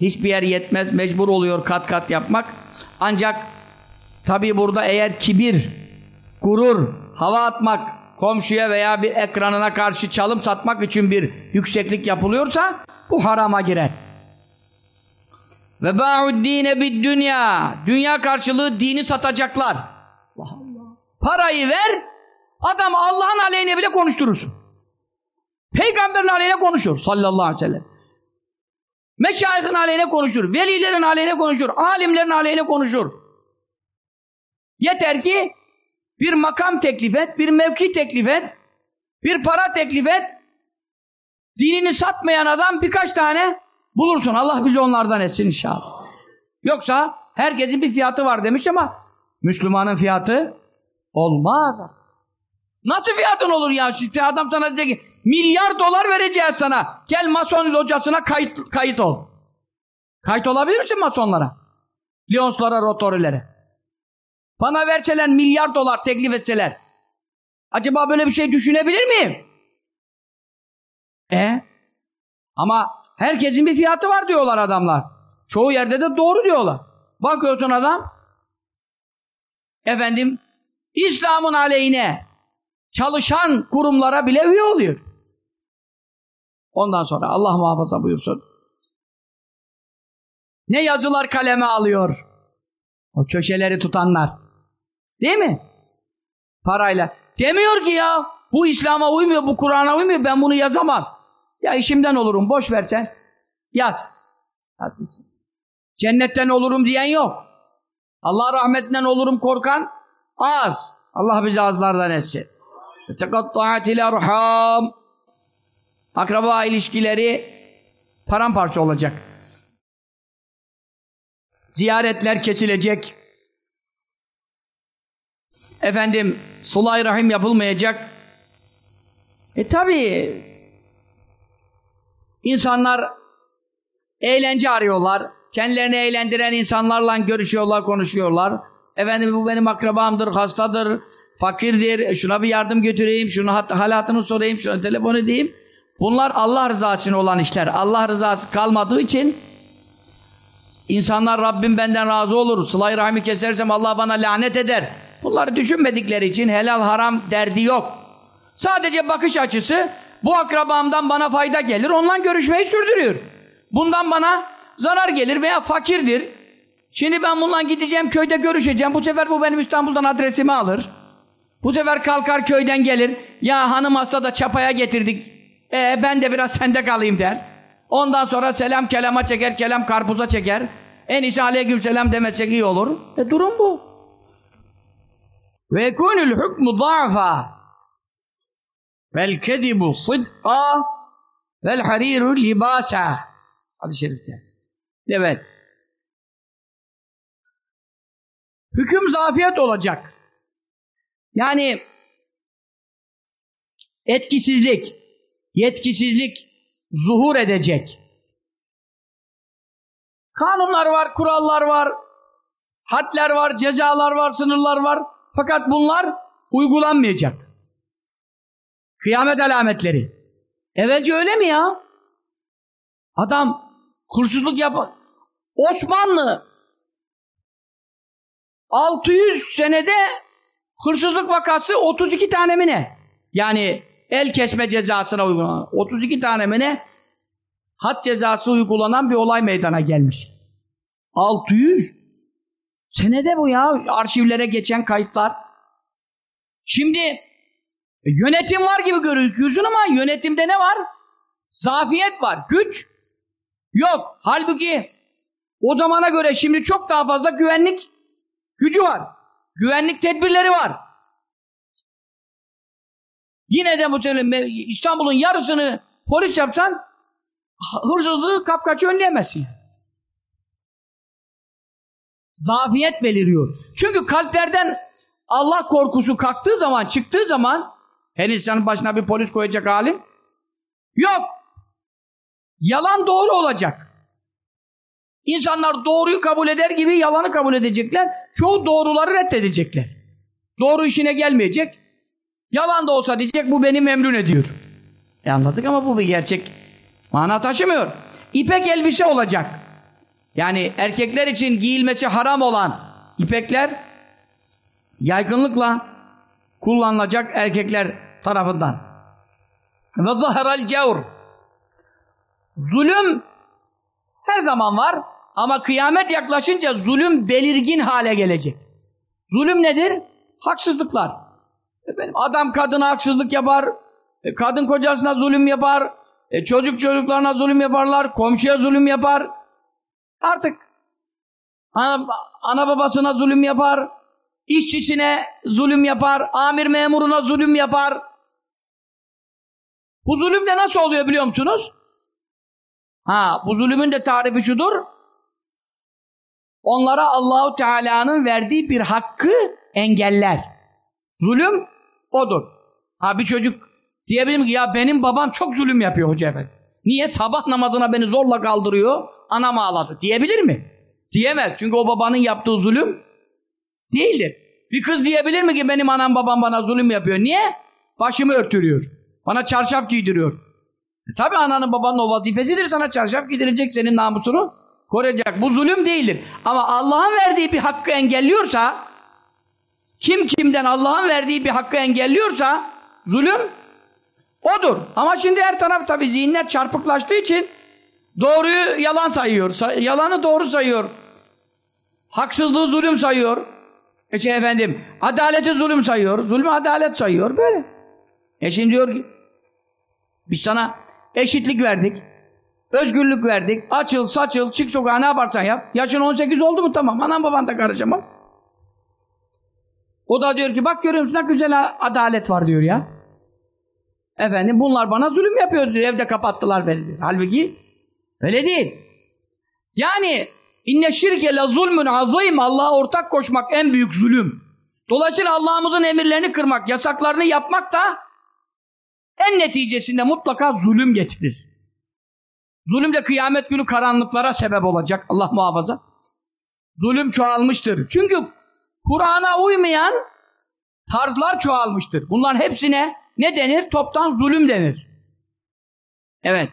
[SPEAKER 1] hiçbir yer yetmez. Mecbur oluyor kat kat yapmak. Ancak tabii burada eğer kibir, gurur, hava atmak, komşuya veya bir ekranına karşı çalım satmak için bir yükseklik yapılıyorsa bu harama girer. Ve ba'uddine bid dünya. Dünya karşılığı dini satacaklar. Allah Allah. Parayı ver, adam Allah'ın aleyhine bile konuşturursun. Peygamberin aleyhine konuşur sallallahu aleyhi ve sellem. Meşayihin aleyhine konuşur, velilerin aleyhine konuşur, alimlerin aleyhine konuşur. Yeter ki bir makam teklif et, bir mevki teklif et, bir para teklif et, dinini satmayan adam birkaç tane bulursun. Allah bizi onlardan etsin inşallah. Yoksa herkesin bir fiyatı var demiş ama Müslümanın fiyatı olmaz. Nasıl fiyatın olur ya? Şimdi adam sana diyecek ki milyar dolar vereceğiz sana. Gel mason locasına kayıt, kayıt ol. Kayıt olabilir misin masonlara? Lyonslara, rotorilere. Bana verseler milyar dolar teklif etseler. Acaba böyle bir şey düşünebilir miyim? E? Ama herkesin bir fiyatı var diyorlar adamlar. Çoğu yerde de doğru diyorlar. Bakıyorsun adam efendim İslam'ın aleyhine çalışan kurumlara bile üye oluyor. Ondan sonra Allah muhafaza buyursun. Ne yazılar kaleme alıyor. O köşeleri tutanlar. Değil mi? Parayla. Demiyor ki ya bu İslam'a uymuyor, bu Kur'an'a uymuyor, ben bunu yazamam. Ya işimden olurum, boş versen. Yaz. Cennetten olurum diyen yok. Allah rahmetinden olurum korkan az. Allah bizi azlardan etsin. Tekatta'atil erham. Akraba ilişkileri paramparça olacak. Ziyaretler kesilecek. Efendim, sılay rahim yapılmayacak. E tabi insanlar eğlence arıyorlar. Kendilerini eğlendiren insanlarla görüşüyorlar, konuşuyorlar. Efendim bu benim akrabamdır, hastadır, fakirdir, şuna bir yardım götüreyim, şunu halatını sorayım, şuna telefon edeyim. Bunlar Allah rızası için olan işler. Allah rızası kalmadığı için insanlar Rabbim benden razı olur, sıla-i rahmi kesersem Allah bana lanet eder. Bunları düşünmedikleri için helal haram derdi yok. Sadece bakış açısı bu akrabamdan bana fayda gelir, onunla görüşmeyi sürdürüyor. Bundan bana zarar gelir veya fakirdir. Şimdi ben bununla gideceğim, köyde görüşeceğim. Bu sefer bu benim İstanbul'dan adresimi alır. Bu sefer kalkar köyden gelir. Ya hanım hasta da çapaya getirdik. E ben de biraz sende kalayım der. Ondan sonra selam kelama çeker, kelam karpuza çeker. En iyisi aleyküm selam demezsek iyi olur. E durum bu. Ve yekunul hukmu za'fa vel kedibu sıdqa vel hariru libasa hadis-i şerifte. Evet. Hüküm zafiyet olacak. Yani etkisizlik, yetkisizlik zuhur edecek. Kanunlar var, kurallar var, hadler var, cezalar var, sınırlar var. Fakat bunlar uygulanmayacak. Kıyamet alametleri. Evvelce öyle mi ya? Adam hırsızlık yap Osmanlı 600 senede hırsızlık vakası 32 tane mi ne? Yani el kesme cezasına uygulanan 32 tane mi ne? Had cezası uygulanan bir olay meydana gelmiş. 600 senede bu ya arşivlere geçen kayıtlar. Şimdi e, yönetim var gibi görünüyorsun ama yönetimde ne var? Zafiyet var, güç yok. Halbuki o zamana göre şimdi çok daha fazla güvenlik gücü var. Güvenlik tedbirleri var. Yine de muhtemelen İstanbul'un yarısını polis yapsan hırsızlığı kapkaçı önleyemezsin. Zafiyet beliriyor. Çünkü kalplerden Allah korkusu kalktığı zaman, çıktığı zaman her insanın başına bir polis koyacak halin yok. Yalan doğru olacak. İnsanlar doğruyu kabul eder gibi yalanı kabul edecekler. Çoğu doğruları reddedecekler. Doğru işine gelmeyecek. Yalan da olsa diyecek bu beni memnun ediyor. E anladık ama bu bir gerçek mana taşımıyor. İpek elbise olacak. Yani erkekler için giyilmesi haram olan ipekler yaygınlıkla kullanılacak erkekler tarafından. Ve zaheral cevr. Zulüm her zaman var ama kıyamet yaklaşınca zulüm belirgin hale gelecek. Zulüm nedir? Haksızlıklar. Efendim, adam kadına haksızlık yapar, e, kadın kocasına zulüm yapar, e, çocuk çocuklarına zulüm yaparlar, komşuya zulüm yapar. Artık ana, ana babasına zulüm yapar, işçisine zulüm yapar, amir memuruna zulüm yapar. Bu zulüm de nasıl oluyor biliyor musunuz? Ha, bu zulümün de tarifi şudur. Onlara Allahu Teala'nın verdiği bir hakkı engeller. Zulüm odur. Ha bir çocuk diyebilir mi ki ya benim babam çok zulüm yapıyor hoca efendi. Niye? Sabah namazına beni zorla kaldırıyor, anam ağladı. Diyebilir mi? Diyemez. Çünkü o babanın yaptığı zulüm değildir. Bir kız diyebilir mi ki benim anam babam bana zulüm yapıyor? Niye? Başımı örtülüyor. Bana çarşaf giydiriyor. E tabi ananın babanın o vazifesidir sana çarşaf giydirecek senin namusunu koruyacak. Bu zulüm değildir. Ama Allah'ın verdiği bir hakkı engelliyorsa kim kimden Allah'ın verdiği bir hakkı engelliyorsa zulüm odur. Ama şimdi her taraf tabi zihinler çarpıklaştığı için doğruyu yalan sayıyor. Yalanı doğru sayıyor. Haksızlığı zulüm sayıyor. E şey efendim, adaleti zulüm sayıyor. Zulmü adalet sayıyor. Böyle. E şimdi diyor ki biz sana eşitlik verdik. Özgürlük verdik. Açıl, saçıl, çık sokağa ne yaparsan yap. Yaşın 18 oldu mu tamam. Anam baban da karışamaz. O da diyor ki bak görüyor musun ne güzel adalet var diyor ya. Efendim bunlar bana zulüm yapıyor diyor. Evde kapattılar beni diyor. Halbuki öyle değil. Yani inne şirke la zulmün azim Allah'a ortak koşmak en büyük zulüm. Dolayısıyla Allah'ımızın emirlerini kırmak, yasaklarını yapmak da en neticesinde mutlaka zulüm getirir. Zulüm de kıyamet günü karanlıklara sebep olacak. Allah muhafaza. Zulüm çoğalmıştır. Çünkü Kur'an'a uymayan tarzlar çoğalmıştır. Bunların hepsine ne denir? Toptan zulüm denir. Evet.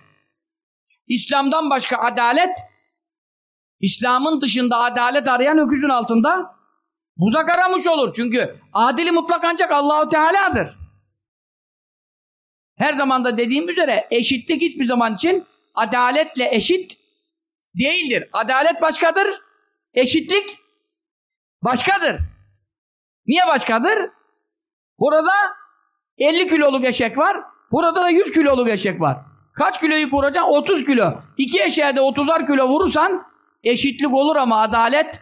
[SPEAKER 1] İslam'dan başka adalet, İslam'ın dışında adalet arayan öküzün altında buzak aramış olur. Çünkü adili mutlak ancak Allahu Teala'dır. Her zaman da dediğim üzere eşitlik hiçbir zaman için adaletle eşit değildir. Adalet başkadır, eşitlik başkadır. Niye başkadır? Burada 50 kiloluk eşek var, burada da 100 kiloluk eşek var. Kaç kiloyu vuracaksın? 30 kilo. İki eşeğe de 30'ar kilo vurursan eşitlik olur ama adalet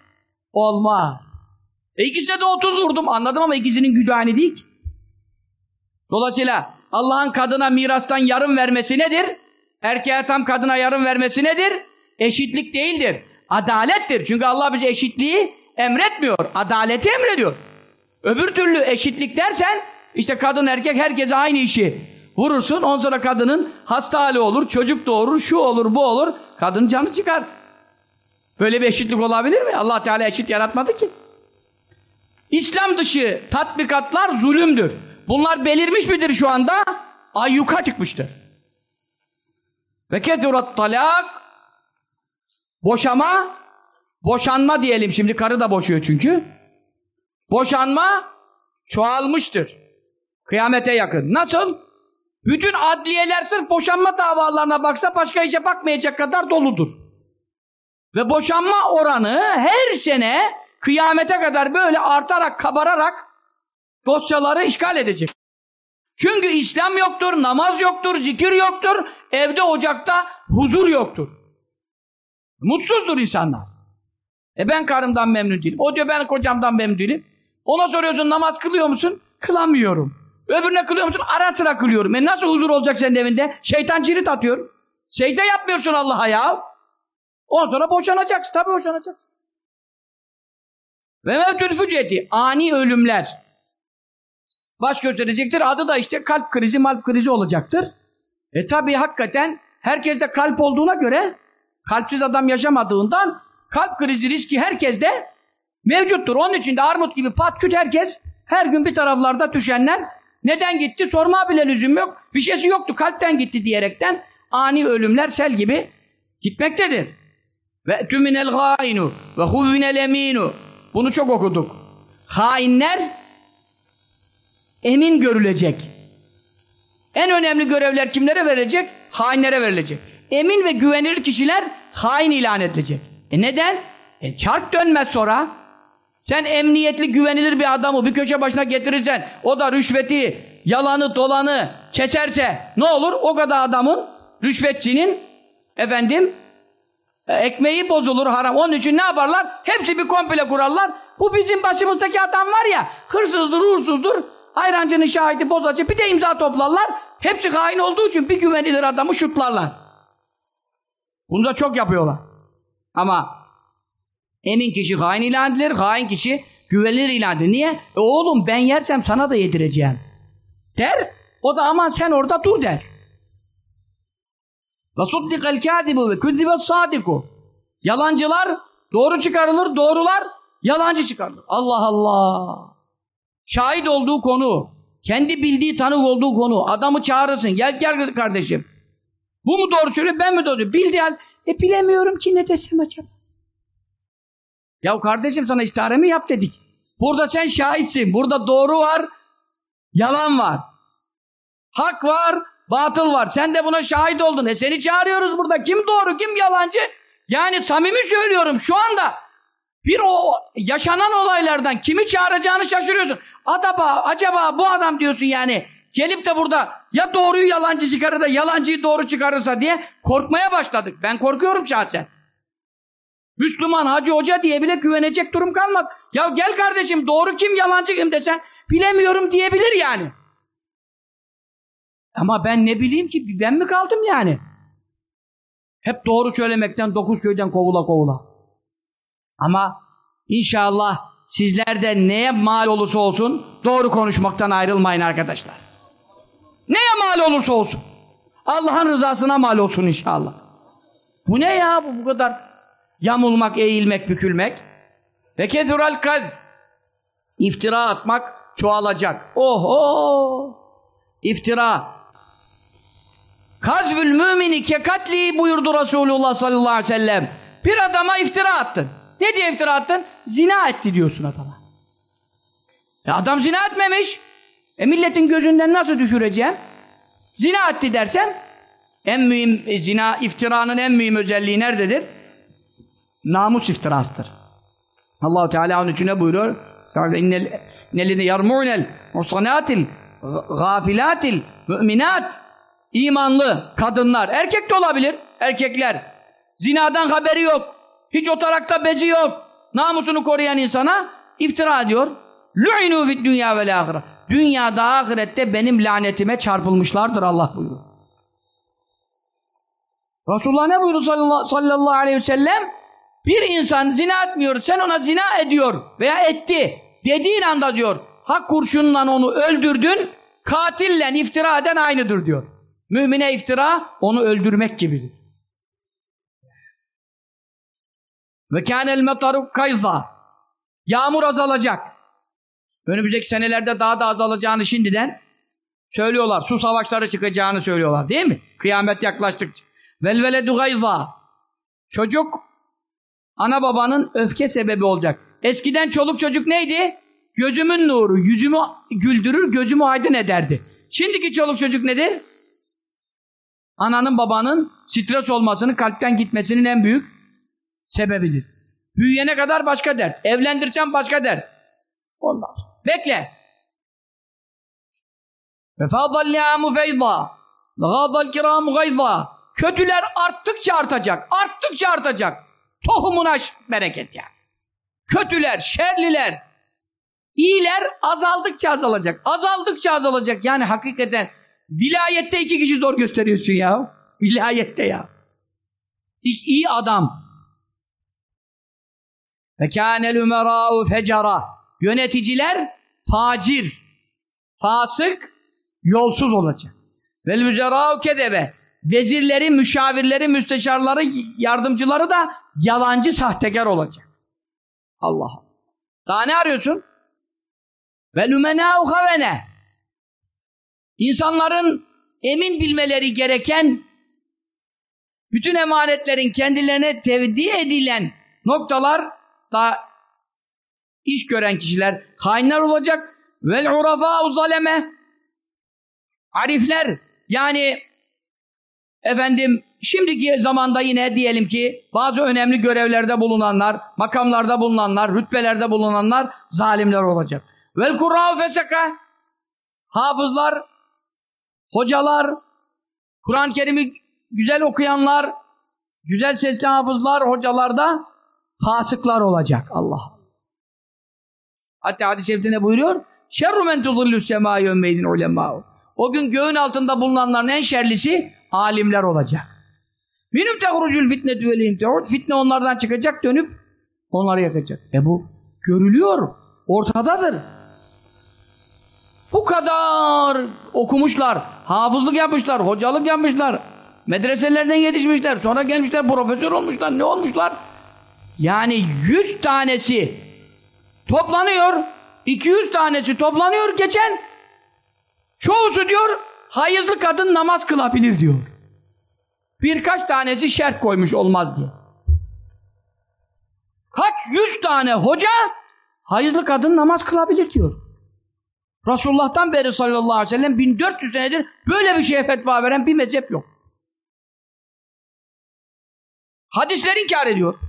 [SPEAKER 1] olmaz. E ikisine de 30 vurdum anladım ama ikisinin gücü aynı değil ki. Dolayısıyla Allah'ın kadına mirastan yarım vermesi nedir? Erkeğe tam kadına yarım vermesi nedir? Eşitlik değildir. Adalettir. Çünkü Allah bize eşitliği emretmiyor. Adaleti emrediyor. Öbür türlü eşitlik dersen işte kadın erkek herkese aynı işi vurursun. On sonra kadının hasta hali olur, çocuk doğurur, şu olur, bu olur. Kadın canı çıkar. Böyle bir eşitlik olabilir mi? Allah Teala eşit yaratmadı ki. İslam dışı tatbikatlar zulümdür. Bunlar belirmiş midir şu anda? Ayyuka çıkmıştır. Ve kethurat talak boşama boşanma diyelim şimdi karı da boşuyor çünkü. Boşanma çoğalmıştır. Kıyamete yakın. Nasıl? Bütün adliyeler sırf boşanma davalarına baksa başka işe bakmayacak kadar doludur. Ve boşanma oranı her sene kıyamete kadar böyle artarak, kabararak dosyaları işgal edecek. Çünkü İslam yoktur, namaz yoktur, zikir yoktur, evde ocakta huzur yoktur. Mutsuzdur insanlar. E ben karımdan memnun değilim. O diyor ben kocamdan memnun değilim. Ona soruyorsun namaz kılıyor musun? Kılamıyorum. Öbürüne kılıyor musun? Ara sıra kılıyorum. E nasıl huzur olacak senin evinde? Şeytan cirit atıyor. Secde yapmıyorsun Allah'a ya. Ondan sonra boşanacaksın. Tabii boşanacaksın. Ve mevtül füceti. Ani ölümler. Baş gösterecektir. Adı da işte kalp krizi, malp krizi olacaktır. E tabii hakikaten herkeste kalp olduğuna göre kalpsiz adam yaşamadığından kalp krizi riski herkeste mevcuttur. Onun için de armut gibi pat küt herkes her gün bir taraflarda düşenler neden gitti sorma bile lüzum yok. Bir şeysi yoktu kalpten gitti diyerekten ani ölümler sel gibi gitmektedir. Ve tüminel gainu ve huvvinel eminu bunu çok okuduk. Hainler emin görülecek. En önemli görevler kimlere verilecek? Hainlere verilecek. Emin ve güvenilir kişiler hain ilan edilecek. E neden? E çark dönmez sonra. Sen emniyetli güvenilir bir adamı bir köşe başına getirirsen o da rüşveti, yalanı, dolanı keserse ne olur? O kadar adamın, rüşvetçinin efendim e, ekmeği bozulur haram. Onun için ne yaparlar? Hepsi bir komple kurarlar. Bu bizim başımızdaki adam var ya hırsızdır, uğursuzdur. Ayrancının şahidi, bozacı bir de imza toplarlar. Hepsi hain olduğu için bir güvenilir adamı şutlarlar. Bunu da çok yapıyorlar. Ama emin kişi hain ilan edilir, hain kişi güvenilir ilan edilir. Niye? E oğlum ben yersem sana da yedireceğim. Der. O da aman sen orada dur der. وَصُدِّقَ الْكَاذِبُ وَكُذِّبَ الصَّادِقُ Yalancılar doğru çıkarılır, doğrular yalancı çıkarılır. Allah Allah! Şahit olduğu konu, kendi bildiği tanık olduğu konu, adamı çağırırsın, gel gel kardeşim. Bu mu doğru söylüyor, ben mi doğru söylüyorum? Bildiği hal, e bilemiyorum ki ne desem acaba. Ya kardeşim sana istihare mi yap dedik. Burada sen şahitsin, burada doğru var, yalan var. Hak var, batıl var. Sen de buna şahit oldun. E seni çağırıyoruz burada. Kim doğru, kim yalancı? Yani samimi söylüyorum şu anda bir o yaşanan olaylardan kimi çağıracağını şaşırıyorsun. Acaba, acaba bu adam diyorsun yani gelip de burada ya doğruyu yalancı çıkarır da yalancıyı doğru çıkarırsa diye korkmaya başladık. Ben korkuyorum şahsen. Müslüman, hacı, hoca diye bile güvenecek durum kalmadı. Ya gel kardeşim doğru kim yalancı kim desen bilemiyorum diyebilir yani. Ama ben ne bileyim ki ben mi kaldım yani? Hep doğru söylemekten dokuz köyden kovula kovula. Ama inşallah sizler de neye mal olursa olsun doğru konuşmaktan ayrılmayın arkadaşlar. Neye mal olursa olsun. Allah'ın rızasına mal olsun inşallah. Bu ne ya bu, bu kadar yamulmak, eğilmek, bükülmek. Ve kezural kaz iftira atmak çoğalacak. Oho! İftira. Kazvül mümini ke katli buyurdu Resulullah sallallahu aleyhi ve sellem. Bir adama iftira attın. Ne diye iftira attın? Zina etti diyorsun adama. E adam zina etmemiş. E milletin gözünden nasıl düşüreceğim? Zina etti dersem en mühim e, zina iftiranın en mühim özelliği nerededir? Namus iftirasıdır. Allahu Teala onun için ne buyuruyor? İnnellezine yarmu'nel musanatil gafilatil müminat imanlı kadınlar, erkek de olabilir, erkekler. Zinadan haberi yok. Hiç o tarakta bezi yok. Namusunu koruyan insana iftira ediyor. Lu'inu fid dünya ve ahire. Dünyada ahirette benim lanetime çarpılmışlardır Allah buyuruyor. Resulullah ne buyuruyor sallallahu aleyhi ve sellem? Bir insan zina etmiyor, sen ona zina ediyor veya etti dediğin anda diyor, hak kurşunla onu öldürdün, katille iftira eden aynıdır diyor. Mümine iftira onu öldürmek gibidir. Ve kânel metaru kayza. Yağmur azalacak. Önümüzdeki senelerde daha da azalacağını şimdiden söylüyorlar. Su savaşları çıkacağını söylüyorlar değil mi? Kıyamet yaklaştıkça. Velveledu gayza. Çocuk ana babanın öfke sebebi olacak. Eskiden çoluk çocuk neydi? Gözümün nuru, yüzümü güldürür, gözümü aydın ederdi. Şimdiki çoluk çocuk nedir? Ananın babanın stres olmasının, kalpten gitmesinin en büyük sebebidir. Büyüyene kadar başka dert. Evlendireceğim başka dert. Olmaz. Bekle. Ve fâdal yâmu feyzâ ve gâdal kirâmu Kötüler arttıkça artacak. Arttıkça artacak. Tohumuna bereket yani. Kötüler, şerliler İyiler azaldıkça azalacak. Azaldıkça azalacak. Yani hakikaten vilayette iki kişi zor gösteriyorsun ya. Vilayette ya. İyi, adam. Ve kânel ümerâ'u fecara. Yöneticiler facir, fasık, yolsuz olacak. Vel müzerâ'u kedebe. Vezirleri, müşavirleri, müsteşarları, yardımcıları da yalancı, sahtekar olacak. Allah. Daha ne arıyorsun? Ve lümenâ'u havene. İnsanların emin bilmeleri gereken bütün emanetlerin kendilerine tevdi edilen noktalar da iş gören kişiler hainler olacak. Vel urafâ'u zaleme. Arifler yani efendim şimdiki zamanda yine diyelim ki bazı önemli görevlerde bulunanlar, makamlarda bulunanlar, rütbelerde bulunanlar zalimler olacak. Vel kurra'u feseka. Hafızlar, hocalar, Kur'an-ı Kerim'i güzel okuyanlar, güzel sesli hafızlar, hocalar da fasıklar olacak. Allah. Hatta hadis-i şerifte ne buyuruyor? Şerru men tuzillü semâ yömmeydin ulemâhu. O gün göğün altında bulunanların en şerlisi alimler olacak. Minum tehrucul fitnetü vel imtihud. Fitne onlardan çıkacak dönüp onları yakacak. E bu görülüyor. Ortadadır. Bu kadar okumuşlar, hafızlık yapmışlar, hocalık yapmışlar, medreselerden yetişmişler, sonra gelmişler profesör olmuşlar, ne olmuşlar? Yani yüz tanesi toplanıyor, 200 tanesi toplanıyor geçen, çoğusu diyor, hayızlı kadın namaz kılabilir diyor. Birkaç tanesi şart koymuş olmaz diye. Kaç yüz tane hoca hayızlı kadın namaz kılabilir diyor. Resulullah'tan beri sallallahu aleyhi ve sellem 1400 senedir böyle bir şeye fetva veren bir mezhep yok. Hadisler inkar ediyor.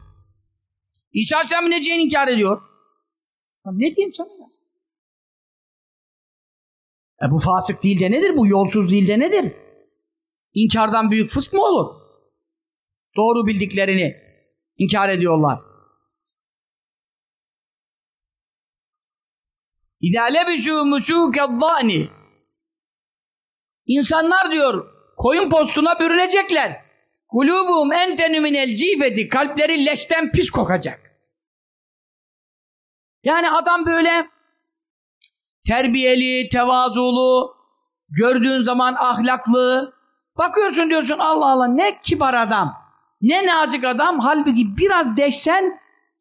[SPEAKER 1] İsa Aleyhisselam'ın inkar ediyor. Ya ne diyeyim sana ya? E bu fasık değil de nedir? Bu yolsuz değil de nedir? İnkardan büyük fısk mı olur? Doğru bildiklerini inkar ediyorlar. İzâ lebisû musûkezzâni İnsanlar diyor koyun postuna bürünecekler. Kulûbuhum entenü minel cîfeti kalpleri leşten pis kokacak. Yani adam böyle terbiyeli, tevazulu, gördüğün zaman ahlaklı. Bakıyorsun diyorsun Allah Allah ne kibar adam, ne nazik adam. Halbuki biraz deşsen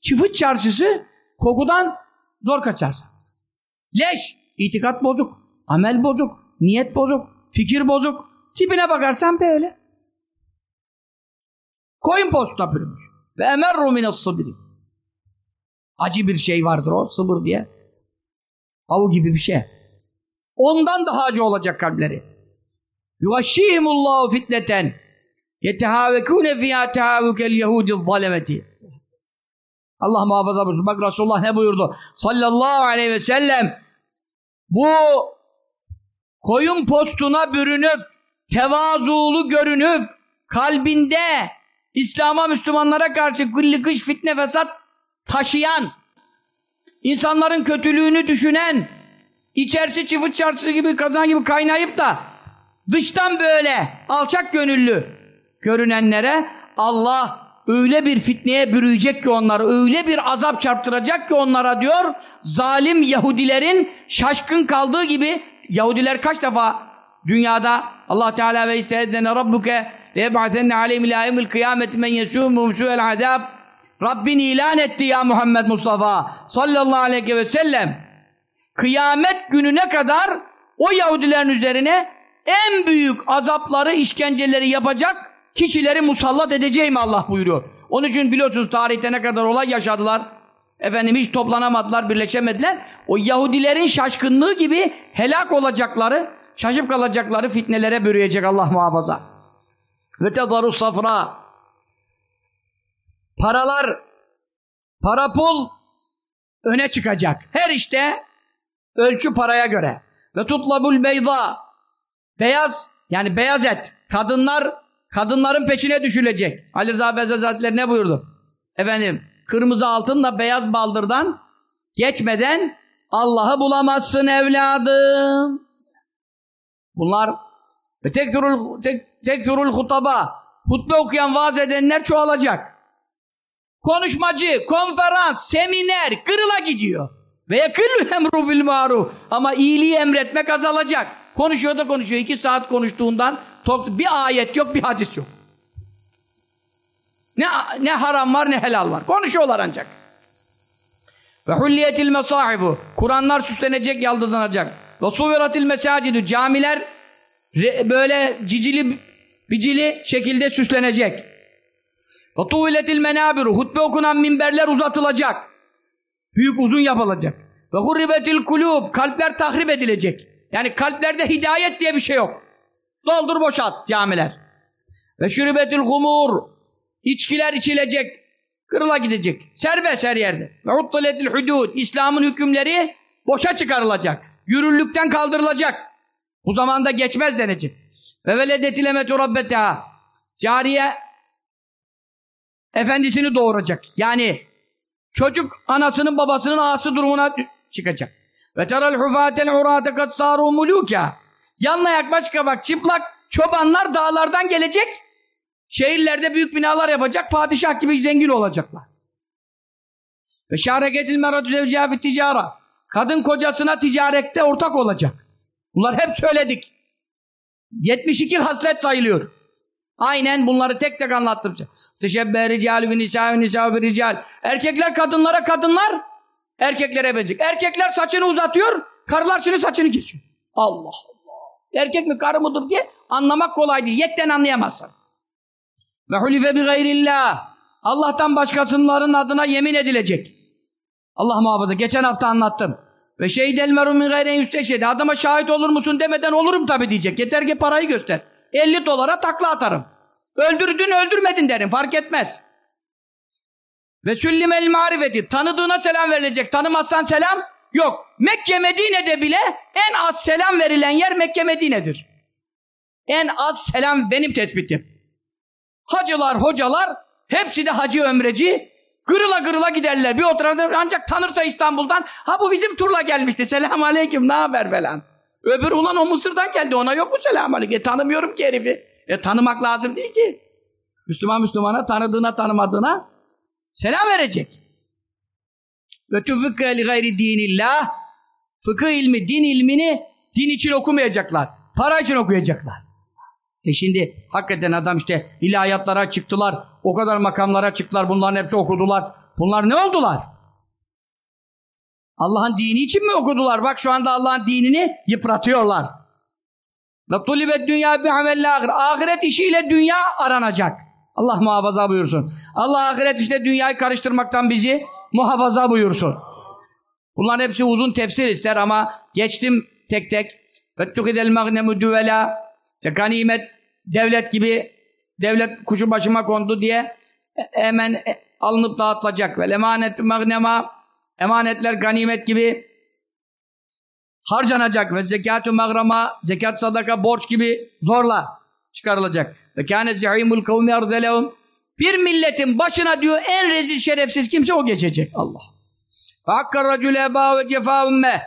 [SPEAKER 1] çıfıt çarşısı kokudan zor kaçarsın. Leş, itikat bozuk, amel bozuk, niyet bozuk, fikir bozuk. Tipine bakarsan böyle. Koyun postuna bürünmüş. Ve emerru mines sıbri. Acı bir şey vardır o, sıbır diye. Avu gibi bir şey. Ondan daha acı olacak kalpleri. Yuvaşşihimullahu fitneten yetehavekûne fiyâ tehavükel yehûdil zalemeti. Allah muhafaza buyursun. Bak Resulullah ne buyurdu? Sallallahu aleyhi ve sellem bu koyun postuna bürünüp tevazulu görünüp kalbinde İslam'a Müslümanlara karşı kulli kış fitne fesat taşıyan insanların kötülüğünü düşünen içerisi çıfıt çarşısı gibi kazan gibi kaynayıp da dıştan böyle alçak gönüllü görünenlere Allah öyle bir fitneye bürüyecek ki onları, öyle bir azap çarptıracak ki onlara diyor, zalim Yahudilerin şaşkın kaldığı gibi, Yahudiler kaç defa dünyada Allah Teala ve istedene rabbuke ve yeb'atenne aleyhim ilâhimil kıyameti men yesûmûm su'el azab Rabbin ilan etti ya Muhammed Mustafa sallallahu aleyhi ve sellem kıyamet gününe kadar o Yahudilerin üzerine en büyük azapları, işkenceleri yapacak kişileri musallat edeceğim Allah buyuruyor. Onun için biliyorsunuz tarihte ne kadar olay yaşadılar. Efendim hiç toplanamadılar, birleşemediler. O Yahudilerin şaşkınlığı gibi helak olacakları, şaşıp kalacakları fitnelere bürüyecek Allah muhafaza. Ve tedarus safra. Paralar, para pul öne çıkacak. Her işte ölçü paraya göre. Ve tutlabul beyza. Beyaz, yani beyaz et. Kadınlar Kadınların peşine düşülecek. Ali Rıza Hazretleri ne buyurdu? Efendim, kırmızı altınla beyaz baldırdan geçmeden Allah'ı bulamazsın evladım. Bunlar ve tekfurul tek, tekfurul hutaba hutbe okuyan vaaz edenler çoğalacak. Konuşmacı, konferans, seminer kırıla gidiyor. Ve yakıllü emru bil maruf. Ama iyiliği emretmek azalacak. Konuşuyor da konuşuyor. iki saat konuştuğundan bir ayet yok, bir hadis yok. Ne, ne haram var ne helal var. Konuşuyorlar ancak. Ve hulliyetil mesahibu. Kur'anlar süslenecek, yaldızlanacak. Ve suveratil mesacidü. Camiler böyle cicili bicili şekilde süslenecek. Ve tuviletil menabiru. Hutbe okunan minberler uzatılacak. Büyük uzun yapılacak. Ve hurribetil kulub. Kalpler tahrip edilecek. Yani kalplerde hidayet diye bir şey yok. Doldur boşalt camiler. Ve şuribetil humur. İçkiler içilecek. Kırıla gidecek. Serbest her yerde. Ve uttuletil hudud. İslam'ın hükümleri boşa çıkarılacak. Yürürlükten kaldırılacak. Bu zamanda geçmez denecek. Ve veledetil emetu rabbeteha. Cariye efendisini doğuracak. Yani çocuk anasının babasının ağası durumuna çıkacak. Ve teral hufatel urate kat saru muluka. Yanlayak başka bak çıplak çobanlar dağlardan gelecek. Şehirlerde büyük binalar yapacak. Padişah gibi zengin olacaklar. Ve şahreketil meratü zevciha ticara. Kadın kocasına ticarette ortak olacak. Bunlar hep söyledik. 72 haslet sayılıyor. Aynen bunları tek tek anlattıracak. Teşebbe rical ve nisa ve nisa ve rical. Erkekler kadınlara kadınlar erkeklere benzik. Erkekler saçını uzatıyor, karılar şimdi saçını kesiyor. Allah Allah. Erkek mi karı mıdır diye anlamak kolay değil. Yetten anlayamazsın. Ve hulife bi gayrillah. Allah'tan başkasının adına yemin edilecek. Allah muhafaza. Geçen hafta anlattım. Ve şeydel merum min gayren yüsteşedi. Adama şahit olur musun demeden olurum tabi diyecek. Yeter ki parayı göster. 50 dolara takla atarım. Öldürdün öldürmedin derim. Fark etmez. Ve süllimel marifeti. Tanıdığına selam verilecek. Tanımazsan selam yok. Mekke Medine'de bile en az selam verilen yer Mekke Medine'dir. En az selam benim tespitim. Hacılar, hocalar hepsi de hacı ömreci. Gırıla gırıla giderler. Bir oturabilir ancak tanırsa İstanbul'dan ha bu bizim turla gelmişti. Selam aleyküm ne haber falan. Öbür ulan o Mısır'dan geldi ona yok mu selam aleyküm? E, tanımıyorum ki herifi. E tanımak lazım değil ki. Müslüman Müslümana tanıdığına tanımadığına selam verecek. Ve tüfıkkı li gayri dinillah fıkıh ilmi, din ilmini din için okumayacaklar. Para için okuyacaklar. E şimdi hakikaten adam işte ilahiyatlara çıktılar, o kadar makamlara çıktılar, bunların hepsi okudular. Bunlar ne oldular? Allah'ın dini için mi okudular? Bak şu anda Allah'ın dinini yıpratıyorlar. Ve dünya bi amel ahir. Ahiret işiyle dünya aranacak. Allah muhafaza buyursun. Allah ahiret işte dünyayı karıştırmaktan bizi muhafaza buyursun. Bunların hepsi uzun tefsir ister ama geçtim tek tek. Fettukidel magnemu düvela. Ganimet devlet gibi devlet kuşu başıma kondu diye hemen alınıp dağıtılacak. Ve emanet magnema emanetler ganimet gibi harcanacak ve zekatü magrama zekat sadaka borç gibi zorla çıkarılacak. Ve kâne zihîmul kavmi ardelehum bir milletin başına diyor en rezil şerefsiz kimse o geçecek. Allah. Hakkar racül eba ve cefa ümme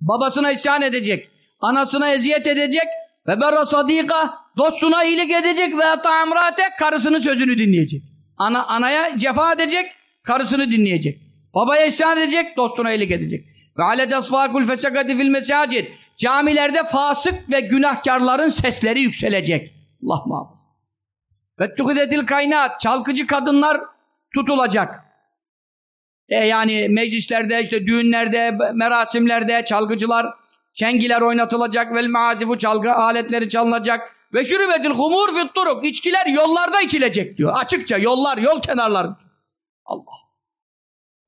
[SPEAKER 1] babasına isyan edecek. Anasına eziyet edecek. Ve berra sadika dostuna iyilik edecek ve hatta emrate karısının sözünü dinleyecek. Ana, anaya cefa edecek, karısını dinleyecek. Babaya isyan edecek, dostuna iyilik edecek. Ve alet asfakul fesakati fil mesacid. Camilerde fasık ve günahkarların sesleri yükselecek. Allah muhafaza. Ve tuhidetil kaynat. Çalkıcı kadınlar tutulacak. E yani meclislerde, işte düğünlerde, merasimlerde çalgıcılar, çengiler oynatılacak vel maazifu çalgı aletleri çalınacak. Ve şürübetil humur fit. İçkiler yollarda içilecek diyor. Açıkça yollar, yol kenarları. Allah.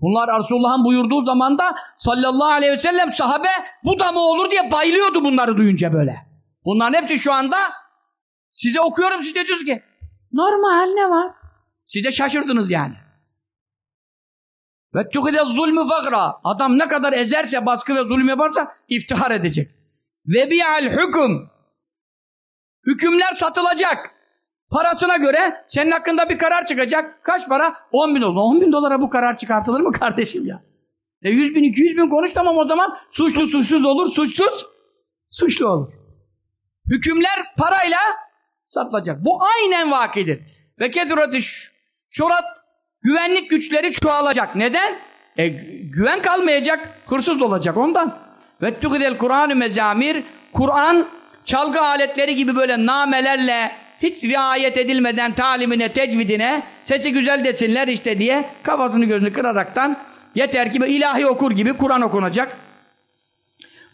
[SPEAKER 1] Bunlar Resulullah'ın buyurduğu zaman da sallallahu aleyhi ve sellem sahabe bu da mı olur diye bayılıyordu bunları duyunca böyle. Bunların hepsi şu anda size okuyorum siz de diyorsunuz ki normal ne var? Siz de şaşırdınız yani. Ve tukide zulmü fakra. Adam ne kadar ezerse, baskı ve zulüm yaparsa iftihar edecek. Ve bi'al hüküm. Hükümler satılacak. Parasına göre senin hakkında bir karar çıkacak. Kaç para? 10 bin dolar. 10 bin dolara bu karar çıkartılır mı kardeşim ya? E 100 bin, 200 bin konuş tamam o zaman suçlu suçsuz olur, suçsuz suçlu olur. Hükümler parayla satılacak. Bu aynen vakidir. Ve kedurati şurat güvenlik güçleri çoğalacak. Neden? E, güven kalmayacak, hırsız olacak ondan. Ve tukidel Kur'an-ı mezamir Kur'an çalgı aletleri gibi böyle namelerle hiç riayet edilmeden talimine, tecvidine sesi güzel desinler işte diye kafasını gözünü kıraraktan yeter ki ilahi okur gibi Kur'an okunacak.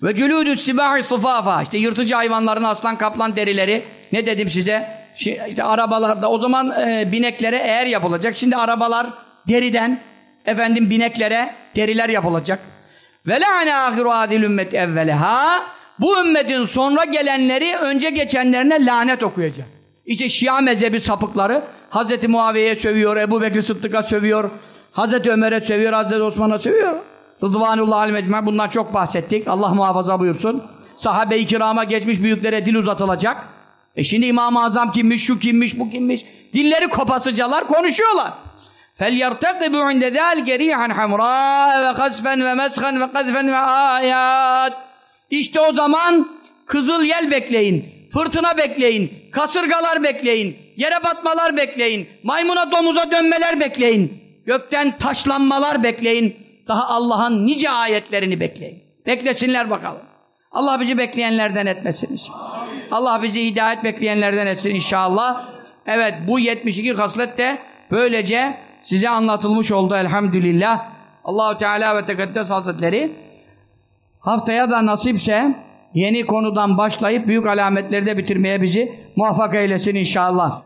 [SPEAKER 1] Ve cülûdü sibâhi sıfâfâ işte yırtıcı hayvanların aslan kaplan derileri ne dedim size? İşte arabalarda o zaman e, bineklere eğer yapılacak. Şimdi arabalar deriden efendim bineklere deriler yapılacak. Ve la'ane ahiru adil ümmet evveleha bu ümmetin sonra gelenleri önce geçenlerine lanet okuyacak. İşte Şia mezhebi sapıkları Hz. Muaviye'ye sövüyor, Ebu Bekir Sıddık'a sövüyor, Hz. Ömer'e sövüyor, Hz. Osman'a sövüyor. Rıdvanullah alim bundan çok bahsettik. Allah muhafaza buyursun. Sahabe-i kirama geçmiş büyüklere dil uzatılacak. E şimdi İmam-ı Azam kimmiş, şu kimmiş, bu kimmiş. Dilleri kopasıcalar konuşuyorlar. فَلْيَرْتَقِبُوا عِنْدَ ذَلْكَ رِيحًا حَمْرَاءَ وَقَذْفًا وَمَسْخًا وَقَذْفًا وَآيَاتٍ İşte o zaman kızıl yel bekleyin, fırtına bekleyin, kasırgalar bekleyin, yere batmalar bekleyin, maymuna domuza dönmeler bekleyin, gökten taşlanmalar bekleyin, daha Allah'ın nice ayetlerini bekleyin. Beklesinler bakalım. Allah bizi bekleyenlerden etmesin. Allah bizi hidayet bekleyenlerden etsin inşallah. Evet bu 72 haslet de böylece size anlatılmış oldu elhamdülillah. Allahu Teala ve Tekaddes Hazretleri haftaya da nasipse yeni konudan başlayıp büyük alametleri de bitirmeye bizi muvaffak eylesin inşallah.